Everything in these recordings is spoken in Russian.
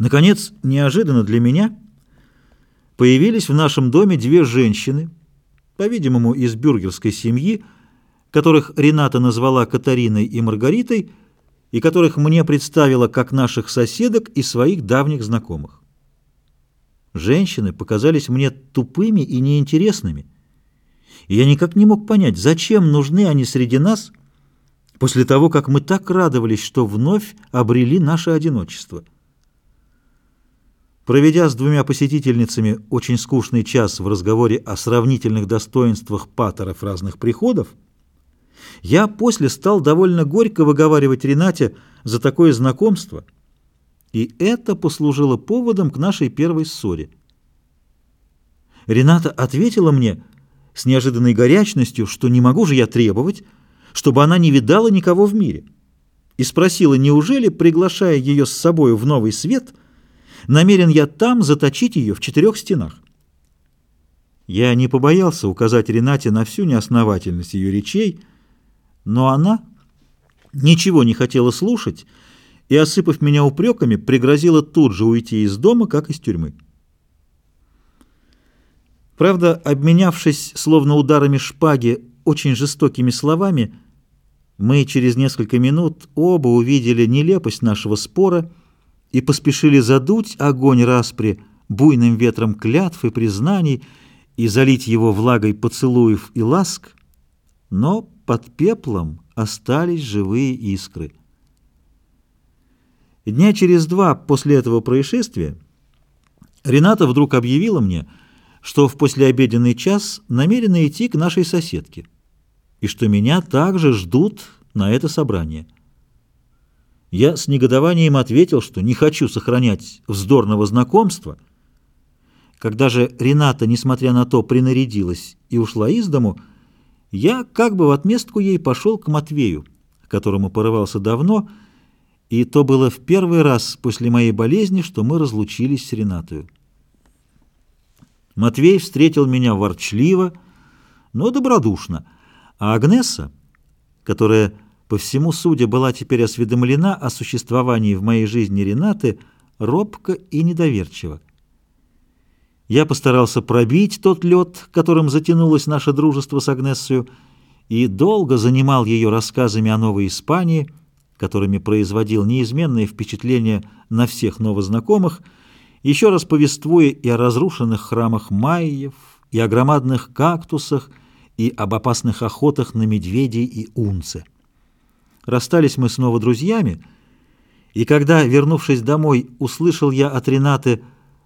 Наконец, неожиданно для меня, появились в нашем доме две женщины, по-видимому, из бюргерской семьи, которых Рената назвала Катариной и Маргаритой, и которых мне представила как наших соседок и своих давних знакомых. Женщины показались мне тупыми и неинтересными, и я никак не мог понять, зачем нужны они среди нас после того, как мы так радовались, что вновь обрели наше одиночество. Проведя с двумя посетительницами очень скучный час в разговоре о сравнительных достоинствах патеров разных приходов, я после стал довольно горько выговаривать Ренате за такое знакомство, и это послужило поводом к нашей первой ссоре. Рената ответила мне с неожиданной горячностью, что не могу же я требовать, чтобы она не видала никого в мире, и спросила, неужели, приглашая ее с собой в новый свет, намерен я там заточить ее в четырех стенах. Я не побоялся указать Ренате на всю неосновательность ее речей, но она ничего не хотела слушать и, осыпав меня упреками, пригрозила тут же уйти из дома, как из тюрьмы. Правда, обменявшись, словно ударами шпаги, очень жестокими словами, мы через несколько минут оба увидели нелепость нашего спора и поспешили задуть огонь распри буйным ветром клятв и признаний и залить его влагой поцелуев и ласк, но под пеплом остались живые искры. Дня через два после этого происшествия Рената вдруг объявила мне, что в послеобеденный час намерена идти к нашей соседке и что меня также ждут на это собрание. Я с негодованием ответил, что не хочу сохранять вздорного знакомства. Когда же Рената, несмотря на то, принарядилась и ушла из дому, я как бы в отместку ей пошел к Матвею, которому порывался давно, и то было в первый раз после моей болезни, что мы разлучились с Ренатою. Матвей встретил меня ворчливо, но добродушно, а Агнеса, которая, по всему судя, была теперь осведомлена о существовании в моей жизни Ренаты, робко и недоверчиво. Я постарался пробить тот лед, которым затянулось наше дружество с Агнессою, и долго занимал ее рассказами о Новой Испании, которыми производил неизменное впечатление на всех новознакомых, еще раз повествуя и о разрушенных храмах майев, и о громадных кактусах, и об опасных охотах на медведей и унцы. Расстались мы снова друзьями, и когда, вернувшись домой, услышал я от Ренаты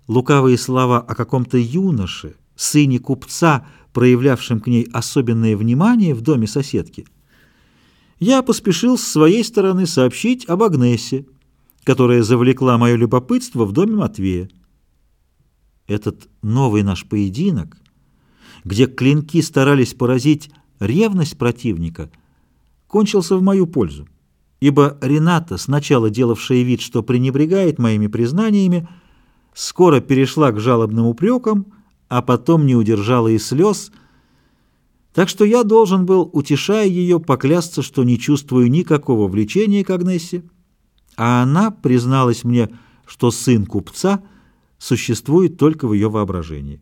лукавые слова о каком-то юноше, сыне купца, проявлявшем к ней особенное внимание в доме соседки, я поспешил с своей стороны сообщить об Агнесе, которая завлекла мое любопытство в доме Матвея. Этот новый наш поединок где клинки старались поразить ревность противника, кончился в мою пользу, ибо Рената, сначала делавшая вид, что пренебрегает моими признаниями, скоро перешла к жалобным упрекам, а потом не удержала и слез, так что я должен был, утешая ее, поклясться, что не чувствую никакого влечения к Агнессе, а она призналась мне, что сын купца существует только в ее воображении.